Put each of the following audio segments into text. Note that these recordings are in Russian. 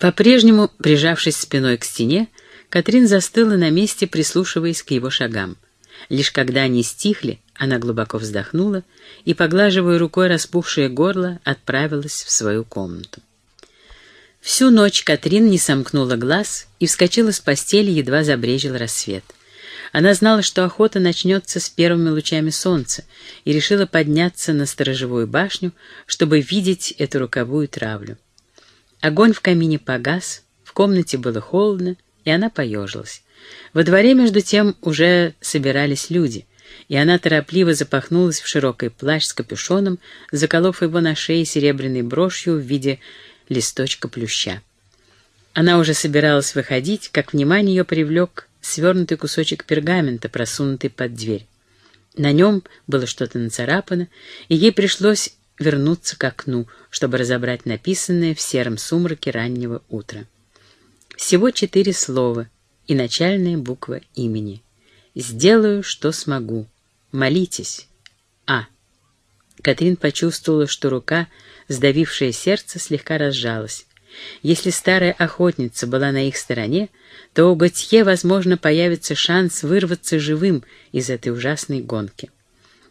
По-прежнему, прижавшись спиной к стене, Катрин застыла на месте, прислушиваясь к его шагам. Лишь когда они стихли, она глубоко вздохнула и, поглаживая рукой распухшее горло, отправилась в свою комнату. Всю ночь Катрин не сомкнула глаз и вскочила с постели, едва забрежил рассвет. Она знала, что охота начнется с первыми лучами солнца, и решила подняться на сторожевую башню, чтобы видеть эту роковую травлю. Огонь в камине погас, в комнате было холодно, и она поежилась. Во дворе, между тем, уже собирались люди, и она торопливо запахнулась в широкий плащ с капюшоном, заколов его на шее серебряной брошью в виде листочка плюща. Она уже собиралась выходить, как внимание ее привлек свернутый кусочек пергамента, просунутый под дверь. На нем было что-то нацарапано, и ей пришлось вернуться к окну, чтобы разобрать написанное в сером сумраке раннего утра. Всего четыре слова и начальная буква имени. «Сделаю, что смогу. Молитесь. А». Катрин почувствовала, что рука, сдавившая сердце, слегка разжалась. Если старая охотница была на их стороне, то у Готье, возможно, появится шанс вырваться живым из этой ужасной гонки.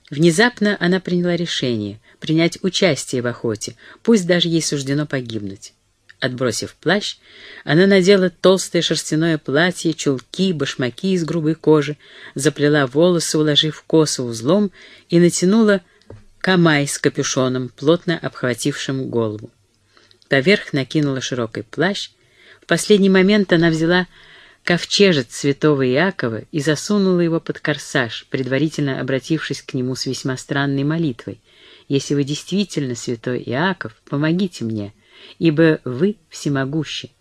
Внезапно она приняла решение принять участие в охоте, пусть даже ей суждено погибнуть. Отбросив плащ, она надела толстое шерстяное платье, чулки, башмаки из грубой кожи, заплела волосы, уложив косу узлом, и натянула камай с капюшоном, плотно обхватившим голову. Поверх накинула широкий плащ. В последний момент она взяла ковчежец святого Иакова и засунула его под корсаж, предварительно обратившись к нему с весьма странной молитвой. «Если вы действительно святой Иаков, помогите мне, ибо вы всемогущи.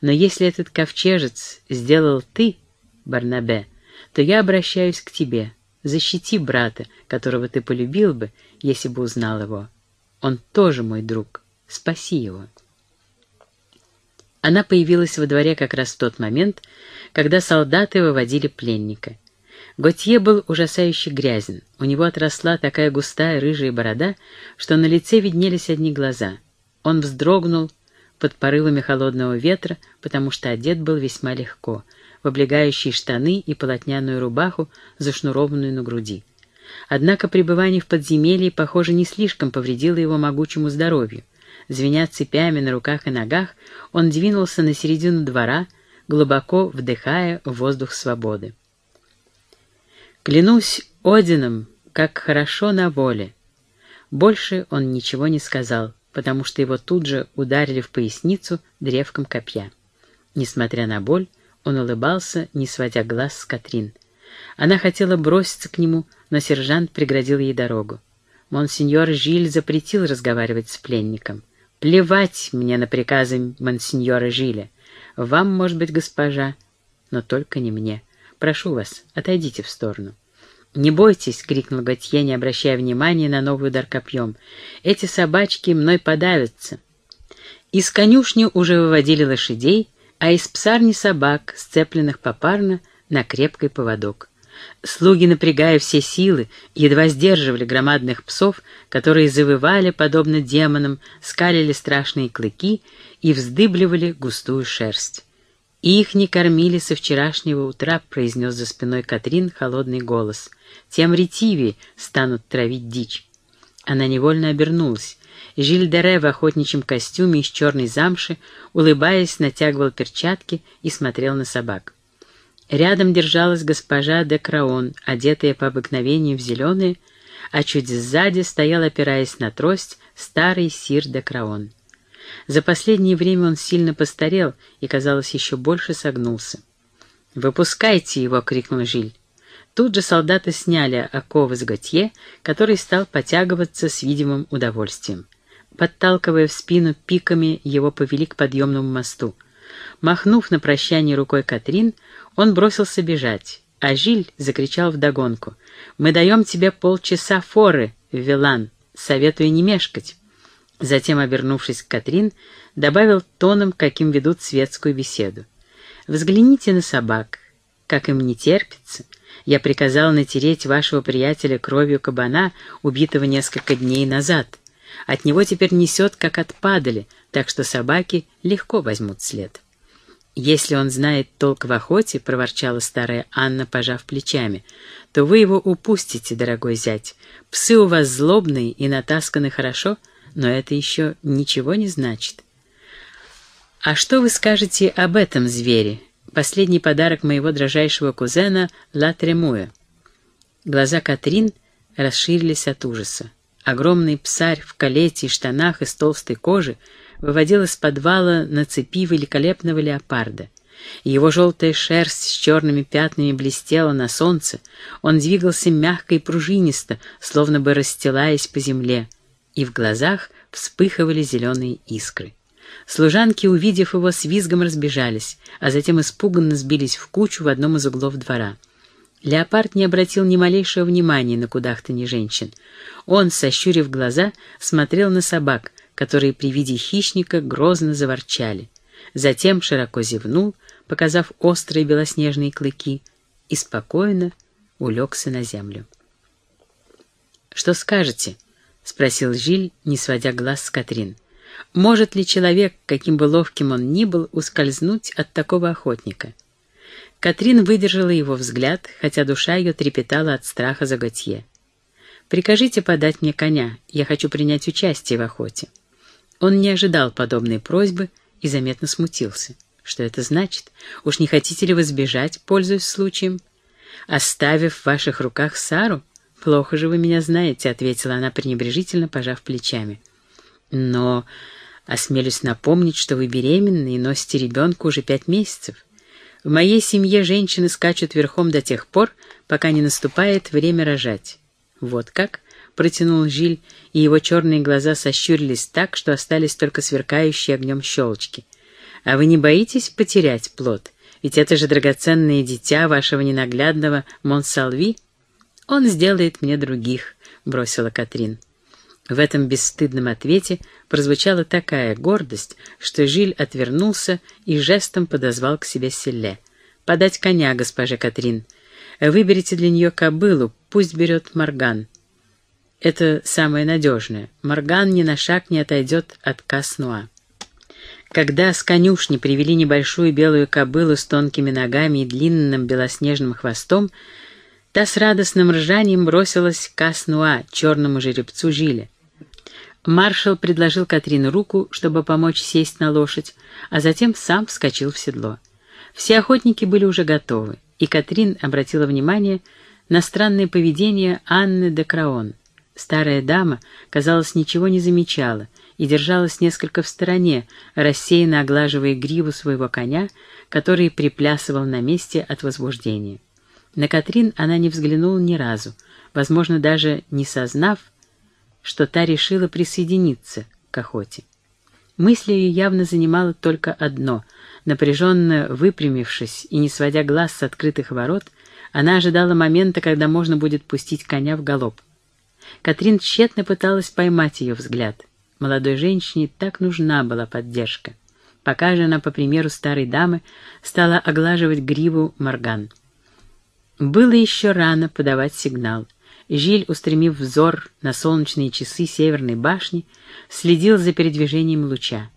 Но если этот ковчежец сделал ты, Барнабе, то я обращаюсь к тебе. Защити брата, которого ты полюбил бы, если бы узнал его. Он тоже мой друг. Спаси его». Она появилась во дворе как раз в тот момент, когда солдаты выводили пленника. Готье был ужасающе грязен. У него отросла такая густая рыжая борода, что на лице виднелись одни глаза. Он вздрогнул под порывами холодного ветра, потому что одет был весьма легко, в облегающие штаны и полотняную рубаху, зашнурованную на груди. Однако пребывание в подземелье, похоже, не слишком повредило его могучему здоровью. Звеня цепями на руках и ногах, он двинулся на середину двора, глубоко вдыхая воздух свободы. «Клянусь Одином, как хорошо на воле!» Больше он ничего не сказал, потому что его тут же ударили в поясницу древком копья. Несмотря на боль, он улыбался, не сводя глаз с Катрин. Она хотела броситься к нему, но сержант преградил ей дорогу. Монсеньор Жиль запретил разговаривать с пленником. Плевать мне на приказы монсеньора Жиля. Вам, может быть, госпожа, но только не мне. Прошу вас, отойдите в сторону. «Не бойтесь!» — крикнул Готье, не обращая внимания на новый удар копьем. «Эти собачки мной подавятся!» Из конюшни уже выводили лошадей, а из псарни собак, сцепленных попарно на крепкий поводок. Слуги, напрягая все силы, едва сдерживали громадных псов, которые завывали, подобно демонам, скалили страшные клыки и вздыбливали густую шерсть. «Их не кормили со вчерашнего утра», — произнес за спиной Катрин холодный голос. «Тем ретивее станут травить дичь». Она невольно обернулась. Жиль Дере в охотничьем костюме из черной замши, улыбаясь, натягивал перчатки и смотрел на собак. Рядом держалась госпожа де Краон, одетая по обыкновению в зеленые, а чуть сзади стоял, опираясь на трость, старый сир де Краон. За последнее время он сильно постарел и, казалось, еще больше согнулся. «Выпускайте его!» — крикнул Жиль. Тут же солдаты сняли оковы с Готье, который стал потягиваться с видимым удовольствием. Подталкивая в спину пиками, его повели к подъемному мосту. Махнув на прощание рукой Катрин, он бросился бежать, а Жиль закричал вдогонку. «Мы даем тебе полчаса форы, Вилан, советую не мешкать». Затем, обернувшись к Катрин, добавил тоном, каким ведут светскую беседу. «Взгляните на собак, как им не терпится. Я приказал натереть вашего приятеля кровью кабана, убитого несколько дней назад. От него теперь несет, как от падали, так что собаки легко возьмут след. «Если он знает толк в охоте», — проворчала старая Анна, пожав плечами, — «то вы его упустите, дорогой зять. Псы у вас злобные и натасканы хорошо, но это еще ничего не значит». «А что вы скажете об этом звере? Последний подарок моего дрожайшего кузена Ла Тремуя». Глаза Катрин расширились от ужаса. Огромный псарь в калете и штанах из толстой кожи выводил из подвала на цепи великолепного леопарда. Его желтая шерсть с черными пятнами блестела на солнце, он двигался мягко и пружинисто, словно бы расстилаясь по земле, и в глазах вспыхивали зеленые искры. Служанки, увидев его, с визгом разбежались, а затем испуганно сбились в кучу в одном из углов двора. Леопард не обратил ни малейшего внимания на кудахтанье женщин. Он, сощурив глаза, смотрел на собак, которые при виде хищника грозно заворчали. Затем широко зевнул, показав острые белоснежные клыки, и спокойно улегся на землю. «Что скажете?» — спросил Жиль, не сводя глаз с Катрин. «Может ли человек, каким бы ловким он ни был, ускользнуть от такого охотника?» Катрин выдержала его взгляд, хотя душа ее трепетала от страха за Готье. «Прикажите подать мне коня, я хочу принять участие в охоте». Он не ожидал подобной просьбы и заметно смутился. «Что это значит? Уж не хотите ли вы сбежать, пользуясь случаем?» «Оставив в ваших руках Сару? Плохо же вы меня знаете», — ответила она пренебрежительно, пожав плечами. «Но...» Осмелюсь напомнить, что вы беременны и носите ребенка уже пять месяцев. В моей семье женщины скачут верхом до тех пор, пока не наступает время рожать. Вот как? — протянул Жиль, и его черные глаза сощурились так, что остались только сверкающие огнем щелочки. «А вы не боитесь потерять плод? Ведь это же драгоценное дитя вашего ненаглядного Монсалви. Он сделает мне других», — бросила Катрин. В этом бесстыдном ответе прозвучала такая гордость, что Жиль отвернулся и жестом подозвал к себе Селле. «Подать коня, госпоже Катрин. Выберите для нее кобылу, пусть берет Морган. Это самое надежное. Морган ни на шаг не отойдет от Каснуа». Когда с конюшни привели небольшую белую кобылу с тонкими ногами и длинным белоснежным хвостом, та с радостным ржанием бросилась к Каснуа, черному жеребцу Жиля. Маршал предложил Катрин руку, чтобы помочь сесть на лошадь, а затем сам вскочил в седло. Все охотники были уже готовы, и Катрин обратила внимание на странное поведение Анны де Краон. Старая дама, казалось, ничего не замечала и держалась несколько в стороне, рассеянно оглаживая гриву своего коня, который приплясывал на месте от возбуждения. На Катрин она не взглянула ни разу, возможно, даже не сознав, что та решила присоединиться к охоте. Мысль ее явно занимала только одно. Напряженно выпрямившись и не сводя глаз с открытых ворот, она ожидала момента, когда можно будет пустить коня в галоп. Катрин тщетно пыталась поймать ее взгляд. Молодой женщине так нужна была поддержка. Пока же она, по примеру старой дамы, стала оглаживать гриву Морган. Было еще рано подавать сигнал. Жиль, устремив взор на солнечные часы северной башни, следил за передвижением луча.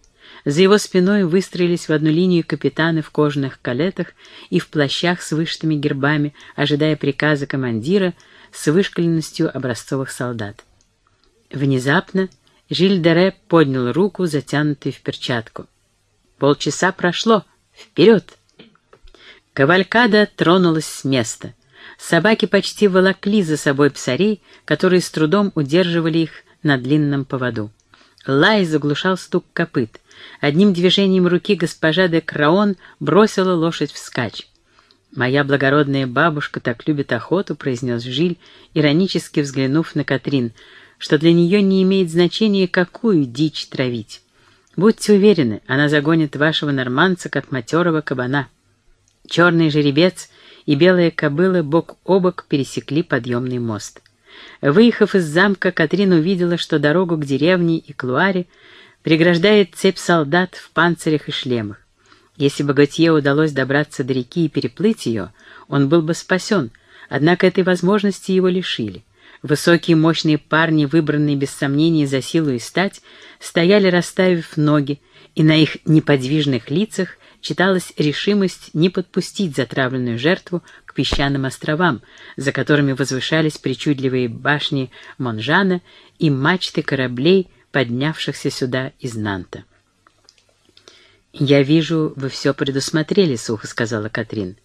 За его спиной выстроились в одну линию капитаны в кожаных калетах и в плащах с вышитыми гербами, ожидая приказа командира с вышкаленностью образцовых солдат. Внезапно Жиль Дере поднял руку, затянутую в перчатку. «Полчаса прошло! Вперед!» Кавалькада тронулась с места. Собаки почти волокли за собой псарей, которые с трудом удерживали их на длинном поводу. Лай заглушал стук копыт. Одним движением руки госпожа де Краон бросила лошадь вскачь. «Моя благородная бабушка так любит охоту», — произнес Жиль, иронически взглянув на Катрин, что для нее не имеет значения, какую дичь травить. Будьте уверены, она загонит вашего норманца, как матерого кабана. Черный жеребец и белая кобыла бок о бок пересекли подъемный мост. Выехав из замка, Катрин увидела, что дорогу к деревне и Клуаре преграждает цепь солдат в панцирях и шлемах. Если бы Готье удалось добраться до реки и переплыть ее, он был бы спасен, однако этой возможности его лишили. Высокие мощные парни, выбранные без сомнений за силу и стать, стояли расставив ноги, и на их неподвижных лицах читалась решимость не подпустить затравленную жертву к песчаным островам, за которыми возвышались причудливые башни Монжана и мачты кораблей, поднявшихся сюда из Нанта. «Я вижу, вы все предусмотрели», — сухо сказала Катрин.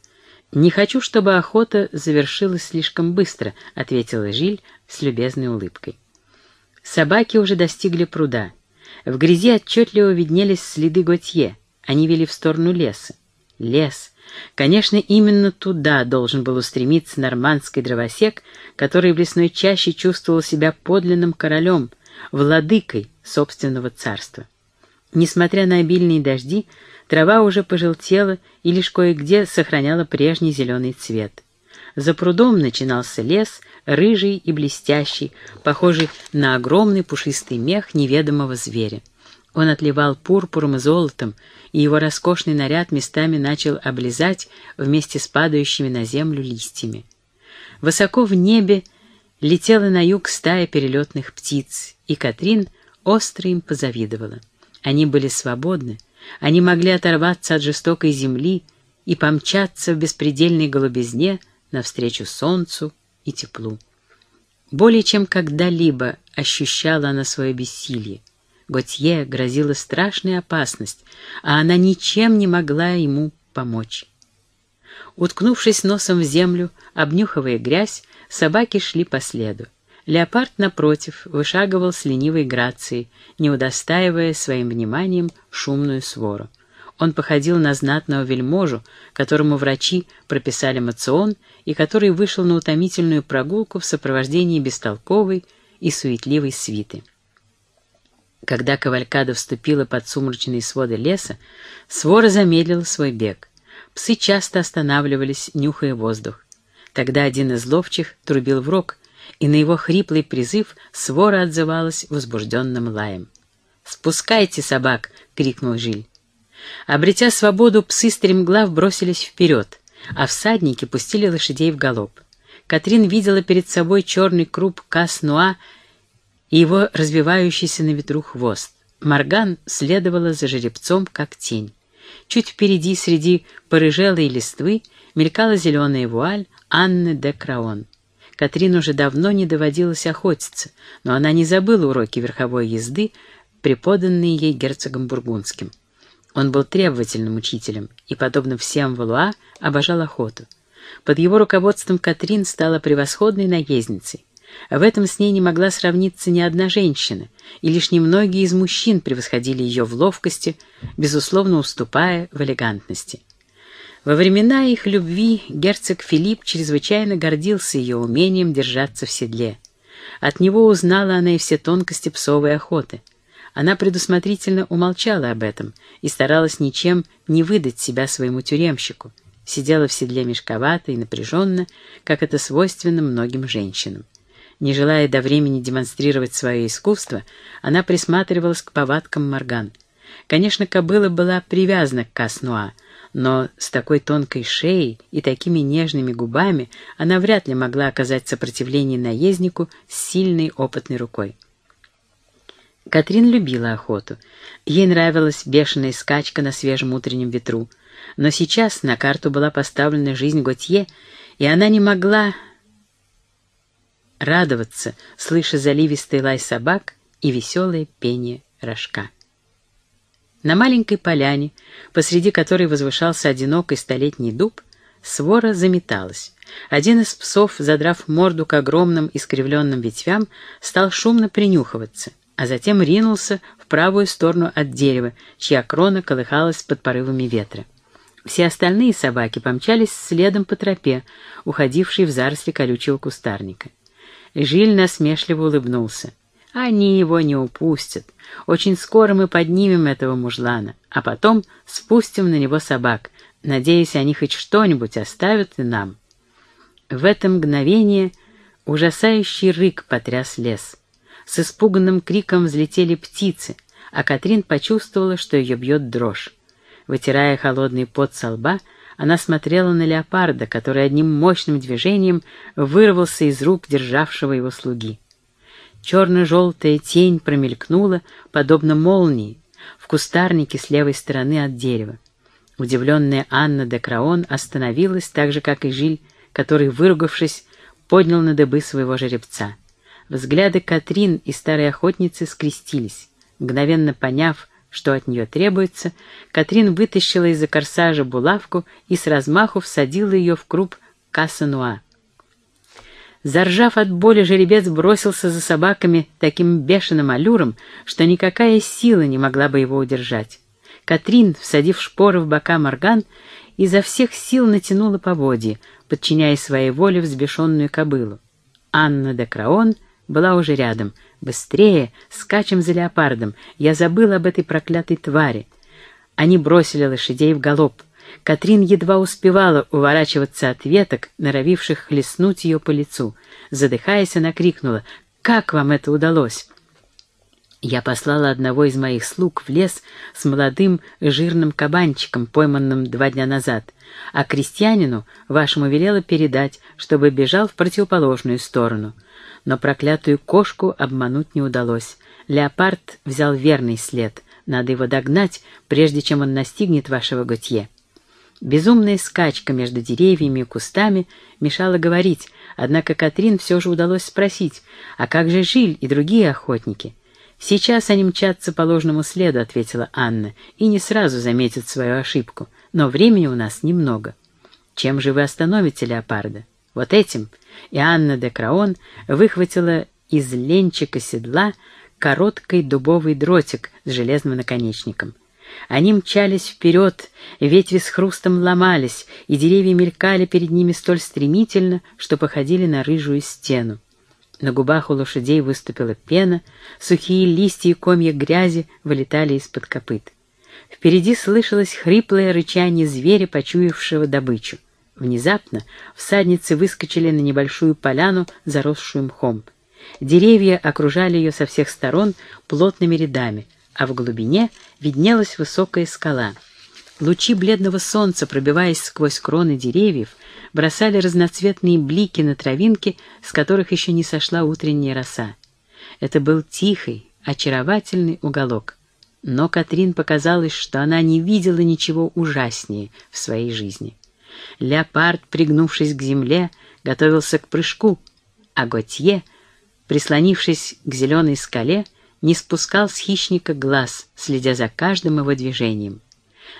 «Не хочу, чтобы охота завершилась слишком быстро», — ответила Жиль с любезной улыбкой. Собаки уже достигли пруда. В грязи отчетливо виднелись следы Готье. Они вели в сторону леса. Лес. Конечно, именно туда должен был устремиться нормандский дровосек, который в лесной чаще чувствовал себя подлинным королем, владыкой собственного царства. Несмотря на обильные дожди, трава уже пожелтела и лишь кое-где сохраняла прежний зеленый цвет. За прудом начинался лес, рыжий и блестящий, похожий на огромный пушистый мех неведомого зверя. Он отливал пурпуром и золотом, и его роскошный наряд местами начал облизать вместе с падающими на землю листьями. Высоко в небе летела на юг стая перелетных птиц, и Катрин остро им позавидовала. Они были свободны, они могли оторваться от жестокой земли и помчаться в беспредельной голубизне навстречу солнцу и теплу. Более чем когда-либо ощущала она свое бессилие. Готье грозила страшная опасность, а она ничем не могла ему помочь. Уткнувшись носом в землю, обнюхивая грязь, собаки шли по следу. Леопард, напротив, вышагивал с ленивой грацией, не удостаивая своим вниманием шумную свору. Он походил на знатного вельможу, которому врачи прописали мацион и который вышел на утомительную прогулку в сопровождении бестолковой и суетливой свиты. Когда кавалькада вступила под сумрачные своды леса, свора замедлила свой бег. Псы часто останавливались, нюхая воздух. Тогда один из ловчих трубил в рог, и на его хриплый призыв свора отзывалась возбужденным лаем. «Спускайте собак!» — крикнул Жиль. Обретя свободу, псы стремглав бросились вперед, а всадники пустили лошадей в галоп. Катрин видела перед собой черный круп Кас-Нуа и его развивающийся на ветру хвост. Морган следовала за жеребцом, как тень. Чуть впереди, среди порыжелой листвы, мелькала зеленая вуаль Анны де Краон. Катрин уже давно не доводилось охотиться, но она не забыла уроки верховой езды, преподанные ей герцогом Бургундским. Он был требовательным учителем и, подобно всем Валуа, обожал охоту. Под его руководством Катрин стала превосходной наездницей. В этом с ней не могла сравниться ни одна женщина, и лишь немногие из мужчин превосходили ее в ловкости, безусловно уступая в элегантности. Во времена их любви герцог Филипп чрезвычайно гордился ее умением держаться в седле. От него узнала она и все тонкости псовой охоты. Она предусмотрительно умолчала об этом и старалась ничем не выдать себя своему тюремщику. Сидела в седле мешковато и напряженно, как это свойственно многим женщинам. Не желая до времени демонстрировать свое искусство, она присматривалась к повадкам Морган. Конечно, кобыла была привязана к Каснуа, но с такой тонкой шеей и такими нежными губами она вряд ли могла оказать сопротивление наезднику с сильной опытной рукой. Катрин любила охоту. Ей нравилась бешеная скачка на свежем утреннем ветру. Но сейчас на карту была поставлена жизнь Готье, и она не могла радоваться, слыша заливистый лай собак и веселое пение рожка. На маленькой поляне, посреди которой возвышался одинокий столетний дуб, свора заметалась. Один из псов, задрав морду к огромным искривленным ветвям, стал шумно принюхиваться, а затем ринулся в правую сторону от дерева, чья крона колыхалась под порывами ветра. Все остальные собаки помчались следом по тропе, уходившей в заросли колючего кустарника. Жиль насмешливо улыбнулся. Они его не упустят. Очень скоро мы поднимем этого мужлана, а потом спустим на него собак. Надеюсь, они хоть что-нибудь оставят и нам. В это мгновение ужасающий рык потряс лес. С испуганным криком взлетели птицы, а Катрин почувствовала, что ее бьет дрожь. Вытирая холодный пот со лба, она смотрела на леопарда, который одним мощным движением вырвался из рук державшего его слуги. Черно-желтая тень промелькнула, подобно молнии, в кустарнике с левой стороны от дерева. Удивленная Анна де Краон остановилась, так же, как и Жиль, который, выругавшись, поднял на дыбы своего жеребца. Взгляды Катрин и старой охотницы скрестились. Мгновенно поняв, что от нее требуется, Катрин вытащила из-за корсажа булавку и с размаху всадила ее в круп Кассануа. Заржав от боли, жеребец бросился за собаками таким бешеным аллюром, что никакая сила не могла бы его удержать. Катрин, всадив шпоры в бока Морган, изо всех сил натянула поводья, подчиняя своей воле взбешенную кобылу. Анна де Краон была уже рядом. «Быстрее! Скачем за леопардом! Я забыла об этой проклятой твари!» Они бросили лошадей в галоп. Катрин едва успевала уворачиваться от веток, норовивших хлестнуть ее по лицу. Задыхаясь, она крикнула «Как вам это удалось?» Я послала одного из моих слуг в лес с молодым жирным кабанчиком, пойманным два дня назад, а крестьянину вашему велела передать, чтобы бежал в противоположную сторону. Но проклятую кошку обмануть не удалось. Леопард взял верный след. Надо его догнать, прежде чем он настигнет вашего Готье. Безумная скачка между деревьями и кустами мешала говорить, однако Катрин все же удалось спросить, а как же Жиль и другие охотники? «Сейчас они мчатся по ложному следу», — ответила Анна, «и не сразу заметят свою ошибку, но времени у нас немного. Чем же вы остановите леопарда? Вот этим?» И Анна де Краон выхватила из ленчика седла короткий дубовый дротик с железным наконечником. Они мчались вперед, ветви с хрустом ломались, и деревья мелькали перед ними столь стремительно, что походили на рыжую стену. На губах у лошадей выступила пена, сухие листья и комья грязи вылетали из-под копыт. Впереди слышалось хриплое рычание зверя, почуявшего добычу. Внезапно всадницы выскочили на небольшую поляну, заросшую мхом. Деревья окружали ее со всех сторон плотными рядами, а в глубине виднелась высокая скала. Лучи бледного солнца, пробиваясь сквозь кроны деревьев, бросали разноцветные блики на травинки, с которых еще не сошла утренняя роса. Это был тихий, очаровательный уголок. Но Катрин показалось, что она не видела ничего ужаснее в своей жизни. Леопард, пригнувшись к земле, готовился к прыжку, а Готье, прислонившись к зеленой скале, не спускал с хищника глаз, следя за каждым его движением.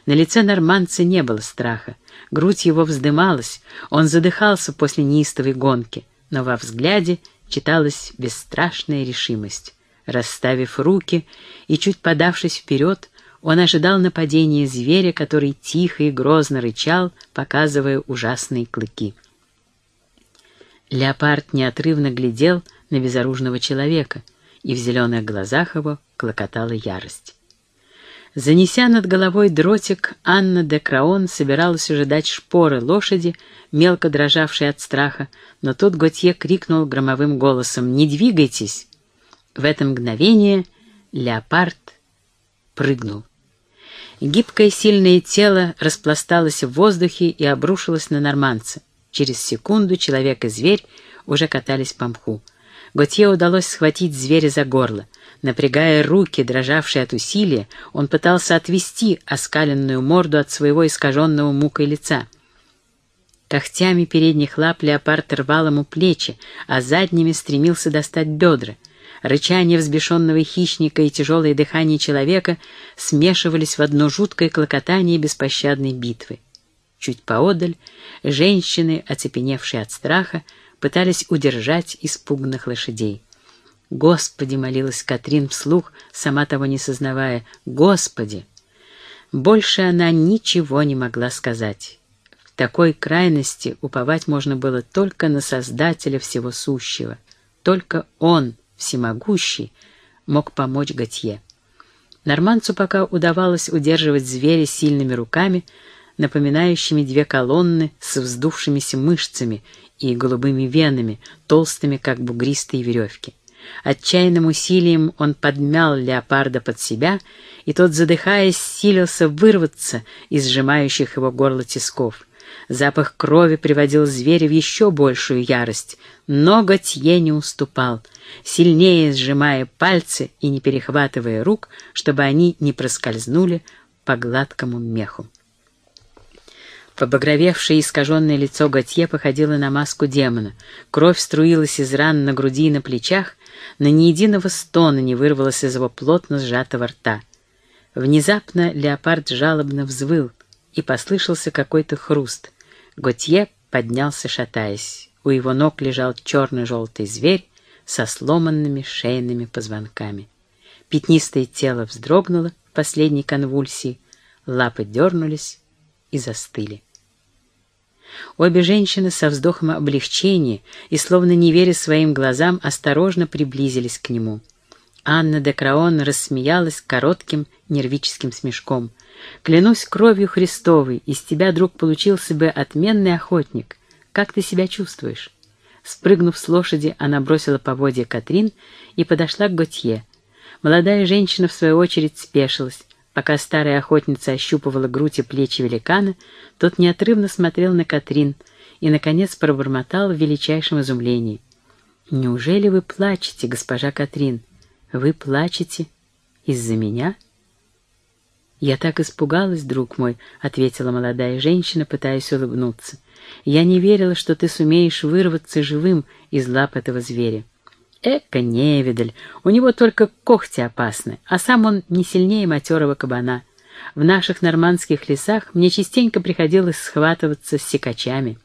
На лице норманца не было страха. Грудь его вздымалась, он задыхался после неистовой гонки, но во взгляде читалась бесстрашная решимость. Расставив руки и чуть подавшись вперед, он ожидал нападения зверя, который тихо и грозно рычал, показывая ужасные клыки. Леопард неотрывно глядел на безоружного человека, и в зеленых глазах его клокотала ярость. Занеся над головой дротик, Анна де Краон собиралась уже дать шпоры лошади, мелко дрожавшей от страха, но тут Готье крикнул громовым голосом «Не двигайтесь!». В это мгновение леопард прыгнул. Гибкое сильное тело распласталось в воздухе и обрушилось на норманца. Через секунду человек и зверь уже катались по мху. Готье удалось схватить зверя за горло. Напрягая руки, дрожавшие от усилия, он пытался отвести оскаленную морду от своего искаженного мукой лица. Когтями передних лап леопард рвал ему плечи, а задними стремился достать бедра. Рычание взбешенного хищника и тяжелое дыхание человека смешивались в одно жуткое клокотание беспощадной битвы. Чуть поодаль женщины, оцепеневшие от страха, пытались удержать испуганных лошадей. «Господи!» — молилась Катрин вслух, сама того не сознавая. «Господи!» Больше она ничего не могла сказать. В такой крайности уповать можно было только на Создателя всего сущего. Только Он, всемогущий, мог помочь Готье. Норманцу пока удавалось удерживать зверя сильными руками, напоминающими две колонны с вздувшимися мышцами и голубыми венами, толстыми, как бугристые веревки. Отчаянным усилием он подмял леопарда под себя, и тот, задыхаясь, силился вырваться из сжимающих его горло тисков. Запах крови приводил зверя в еще большую ярость, но Готье не уступал, сильнее сжимая пальцы и не перехватывая рук, чтобы они не проскользнули по гладкому меху. Побагровевшее искаженное лицо Готье походило на маску демона. Кровь струилась из ран на груди и на плечах, но ни единого стона не вырвалось из его плотно сжатого рта. Внезапно леопард жалобно взвыл, и послышался какой-то хруст. Готье поднялся, шатаясь. У его ног лежал черно-желтый зверь со сломанными шейными позвонками. Пятнистое тело вздрогнуло в последней конвульсии, лапы дернулись и застыли. Обе женщины со вздохом облегчения и, словно не веря своим глазам, осторожно приблизились к нему. Анна де Краон рассмеялась коротким нервическим смешком. «Клянусь кровью Христовой, из тебя, друг, получился бы отменный охотник. Как ты себя чувствуешь?» Спрыгнув с лошади, она бросила поводья Катрин и подошла к Готье. Молодая женщина, в свою очередь, спешилась. Пока старая охотница ощупывала грудь и плечи великана, тот неотрывно смотрел на Катрин и, наконец, пробормотал в величайшем изумлении. «Неужели вы плачете, госпожа Катрин? Вы плачете из-за меня?» «Я так испугалась, друг мой», — ответила молодая женщина, пытаясь улыбнуться. «Я не верила, что ты сумеешь вырваться живым из лап этого зверя». Эка невидаль, у него только когти опасны, а сам он не сильнее матерого кабана. В наших нормандских лесах мне частенько приходилось схватываться с секачами.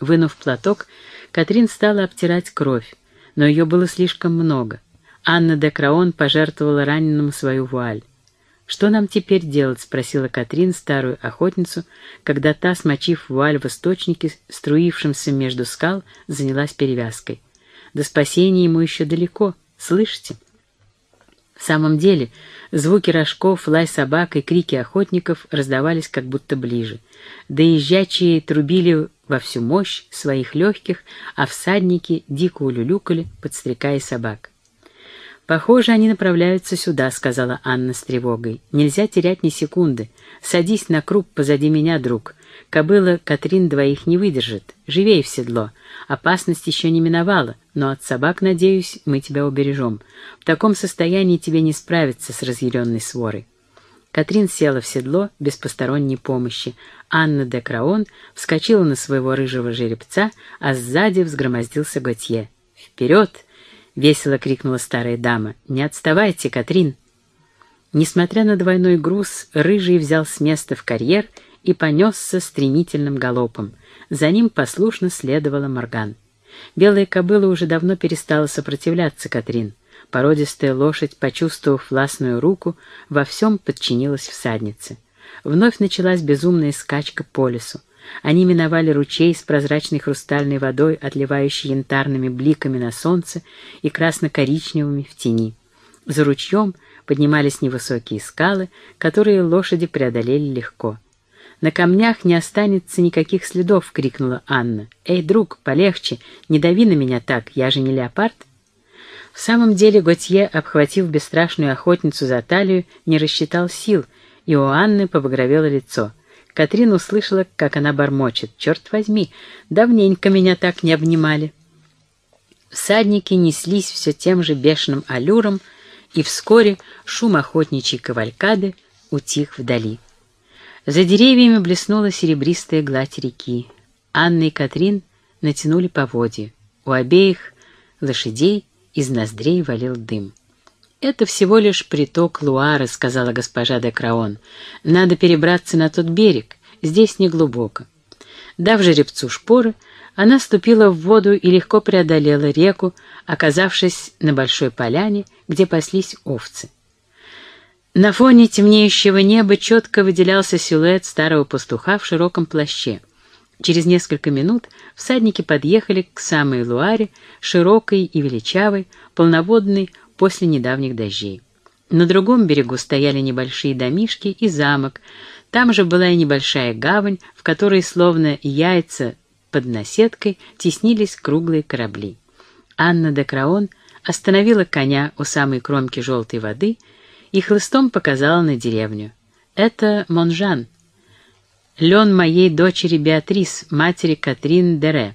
Вынув платок, Катрин стала обтирать кровь, но ее было слишком много. Анна де Краон пожертвовала раненому свою вуаль. «Что нам теперь делать?» — спросила Катрин старую охотницу, когда та, смочив вуаль в источнике, струившемся между скал, занялась перевязкой. До спасения ему еще далеко, слышите? В самом деле, звуки рожков, лай собак и крики охотников раздавались как будто ближе. Доезжачие трубили во всю мощь своих легких, а всадники дико улюлюкали, подстрекая собак. «Похоже, они направляются сюда», — сказала Анна с тревогой. «Нельзя терять ни секунды. Садись на круп позади меня, друг. Кобыла Катрин двоих не выдержит. Живей в седло. Опасность еще не миновала, но от собак, надеюсь, мы тебя убережем. В таком состоянии тебе не справиться с разъяренной сворой». Катрин села в седло без посторонней помощи. Анна де Краон вскочила на своего рыжего жеребца, а сзади взгромоздился Готье. «Вперед!» — весело крикнула старая дама. «Не отставайте, Катрин!» Несмотря на двойной груз, Рыжий взял с места в карьер и понесся стремительным галопом. За ним послушно следовала Морган. Белая кобыла уже давно перестала сопротивляться Катрин. Породистая лошадь, почувствовав властную руку, во всем подчинилась всаднице. Вновь началась безумная скачка по лесу. Они миновали ручей с прозрачной хрустальной водой, отливающей янтарными бликами на солнце и красно-коричневыми в тени. За ручьем поднимались невысокие скалы, которые лошади преодолели легко. «На камнях не останется никаких следов!» — крикнула Анна. «Эй, друг, полегче! Не дави на меня так, я же не леопард!» В самом деле Готье, обхватив бесстрашную охотницу за талию, не рассчитал сил, и у Анны побагровело лицо — Катрин услышала, как она бормочет. «Черт возьми, давненько меня так не обнимали». Всадники неслись все тем же бешеным аллюром, и вскоре шум охотничьей кавалькады утих вдали. За деревьями блеснула серебристая гладь реки. Анна и Катрин натянули поводья. У обеих лошадей из ноздрей валил дым. «Это всего лишь приток Луары», — сказала госпожа де Краон. «Надо перебраться на тот берег. Здесь не глубоко». Дав жеребцу шпоры, она ступила в воду и легко преодолела реку, оказавшись на большой поляне, где паслись овцы. На фоне темнеющего неба четко выделялся силуэт старого пастуха в широком плаще. Через несколько минут всадники подъехали к самой Луаре, широкой и величавой, полноводной, после недавних дождей. На другом берегу стояли небольшие домишки и замок. Там же была и небольшая гавань, в которой, словно яйца под наседкой, теснились круглые корабли. Анна де Краон остановила коня у самой кромки желтой воды и хлыстом показала на деревню. «Это Монжан». лен моей дочери Беатрис, матери Катрин Дере.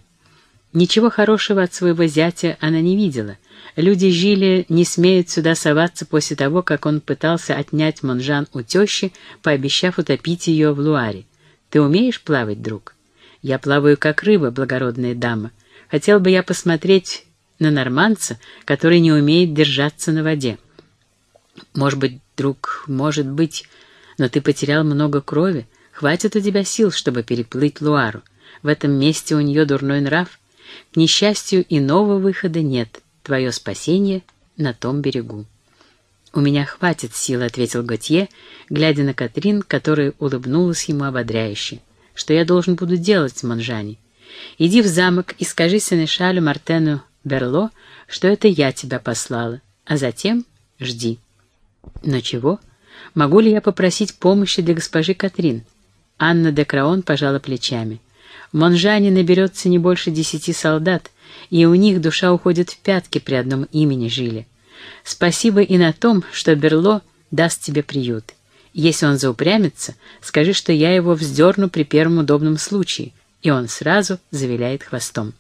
Ничего хорошего от своего зятя она не видела. Люди жили, не смеют сюда соваться после того, как он пытался отнять Монжан у тещи, пообещав утопить ее в Луаре. Ты умеешь плавать, друг? Я плаваю как рыба, благородная дама. Хотел бы я посмотреть на норманца, который не умеет держаться на воде. Может быть, друг, может быть, но ты потерял много крови. Хватит у тебя сил, чтобы переплыть Луару. В этом месте у нее дурной нрав. К несчастью, иного выхода нет. Твое спасение на том берегу. «У меня хватит сил», — ответил Готье, глядя на Катрин, которая улыбнулась ему ободряюще. «Что я должен буду делать, Монжани? Иди в замок и скажи Сенешалю Мартену Берло, что это я тебя послала, а затем жди». «Но чего? Могу ли я попросить помощи для госпожи Катрин?» Анна де Краон пожала плечами. «В Монжане наберется не больше десяти солдат, и у них душа уходит в пятки при одном имени Жиле. Спасибо и на том, что Берло даст тебе приют. Если он заупрямится, скажи, что я его вздерну при первом удобном случае, и он сразу завиляет хвостом.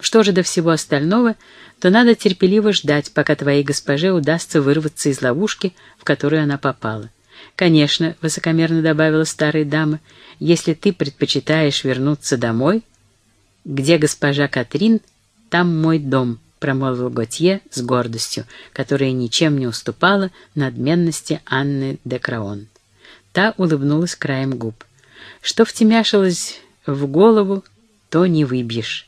Что же до всего остального, то надо терпеливо ждать, пока твоей госпоже удастся вырваться из ловушки, в которую она попала. Конечно, — высокомерно добавила старая дама, — если ты предпочитаешь вернуться домой, где госпожа Катрин, там мой дом, — промолвил Готье с гордостью, которая ничем не уступала надменности Анны де Краон. Та улыбнулась краем губ. Что втемяшилось в голову, то не выбьешь.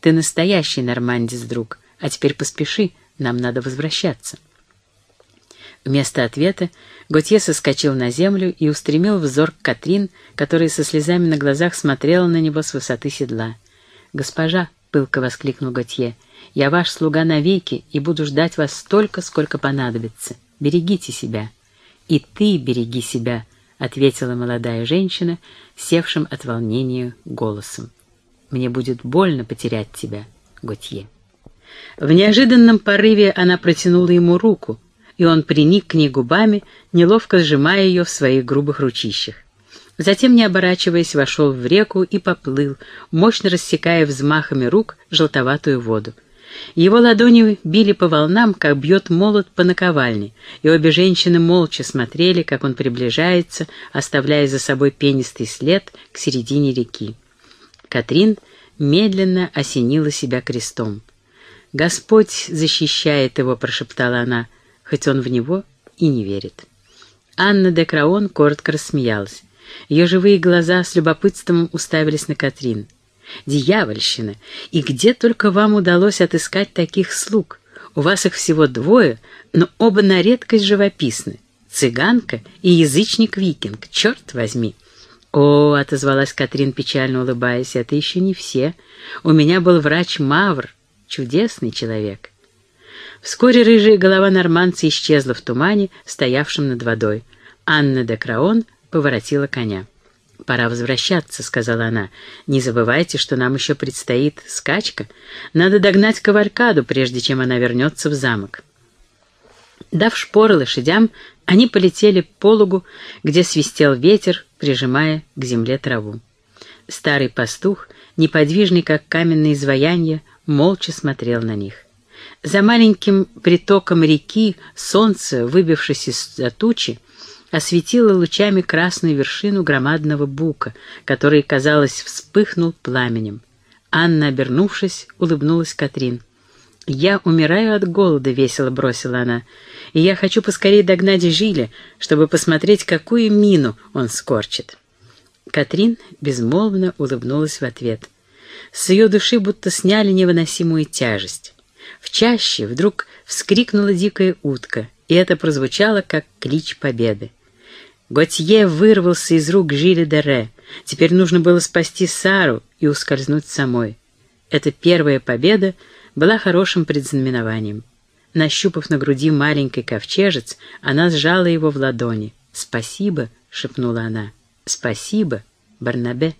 Ты настоящий нормандец, друг, а теперь поспеши, нам надо возвращаться. Вместо ответа Готье соскочил на землю и устремил взор к Катрин, которая со слезами на глазах смотрела на него с высоты седла. «Госпожа!» — пылко воскликнул Готье. «Я ваш слуга навеки и буду ждать вас столько, сколько понадобится. Берегите себя». «И ты береги себя», — ответила молодая женщина, севшим от волнения голосом. «Мне будет больно потерять тебя, Готье». В неожиданном порыве она протянула ему руку — и он приник к ней губами, неловко сжимая ее в своих грубых ручищах. Затем, не оборачиваясь, вошел в реку и поплыл, мощно рассекая взмахами рук желтоватую воду. Его ладони били по волнам, как бьет молот по наковальне, и обе женщины молча смотрели, как он приближается, оставляя за собой пенистый след к середине реки. Катрин медленно осенила себя крестом. «Господь защищает его», — прошептала она, хоть он в него и не верит. Анна де Краон коротко рассмеялась. Ее живые глаза с любопытством уставились на Катрин. «Дьявольщина! И где только вам удалось отыскать таких слуг? У вас их всего двое, но оба на редкость живописны. Цыганка и язычник-викинг, черт возьми!» «О!» — отозвалась Катрин, печально улыбаясь. «Это еще не все. У меня был врач Мавр, чудесный человек». Вскоре рыжая голова норманца исчезла в тумане, стоявшем над водой. Анна де Краон поворотила коня. «Пора возвращаться», — сказала она. «Не забывайте, что нам еще предстоит скачка. Надо догнать кавалькаду, прежде чем она вернется в замок». Дав шпоры лошадям, они полетели по лугу, где свистел ветер, прижимая к земле траву. Старый пастух, неподвижный, как каменное изваяние, молча смотрел на них. За маленьким притоком реки солнце, выбившись из-за тучи, осветило лучами красную вершину громадного бука, который, казалось, вспыхнул пламенем. Анна, обернувшись, улыбнулась Катрин. «Я умираю от голода», — весело бросила она, — «и я хочу поскорее догнать Жиля, чтобы посмотреть, какую мину он скорчит». Катрин безмолвно улыбнулась в ответ. С ее души будто сняли невыносимую тяжесть. В чаще вдруг вскрикнула дикая утка, и это прозвучало как клич победы. Готье вырвался из рук Жиля Дере. Теперь нужно было спасти Сару и ускользнуть самой. Эта первая победа была хорошим предзнаменованием. Нащупав на груди маленький ковчежец, она сжала его в ладони. «Спасибо», — шепнула она. «Спасибо, Барнабе».